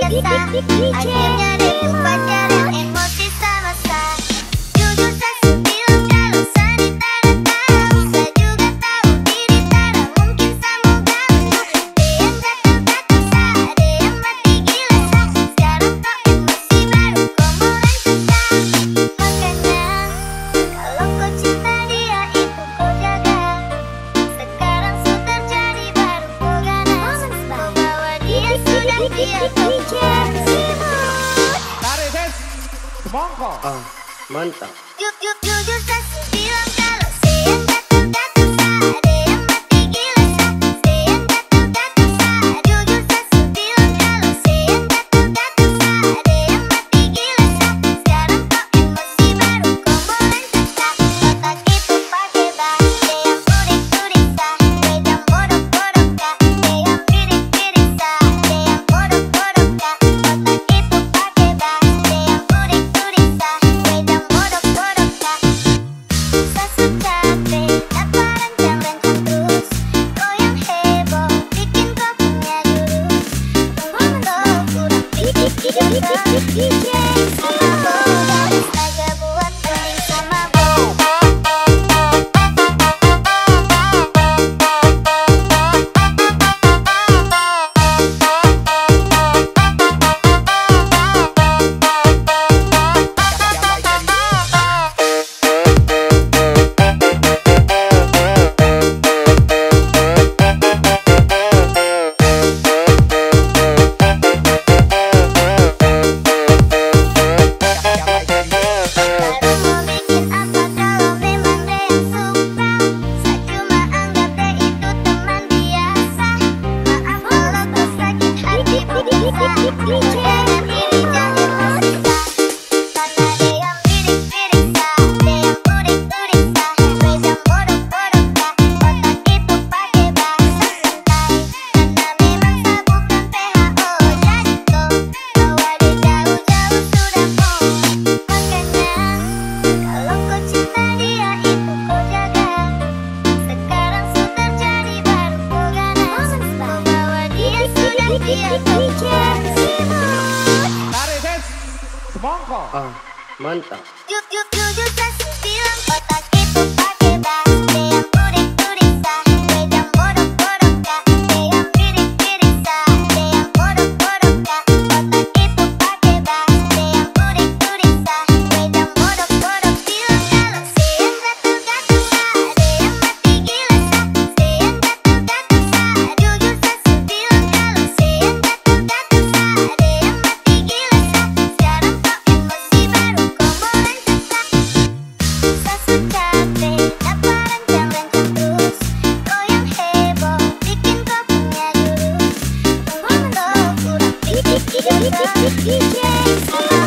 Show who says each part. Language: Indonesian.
Speaker 1: かったあれ
Speaker 2: Manka.
Speaker 3: Uh, mantap.
Speaker 1: Yuk, yuk, yuk, just
Speaker 3: Ah, mantap.
Speaker 1: Jujur jujur. DJ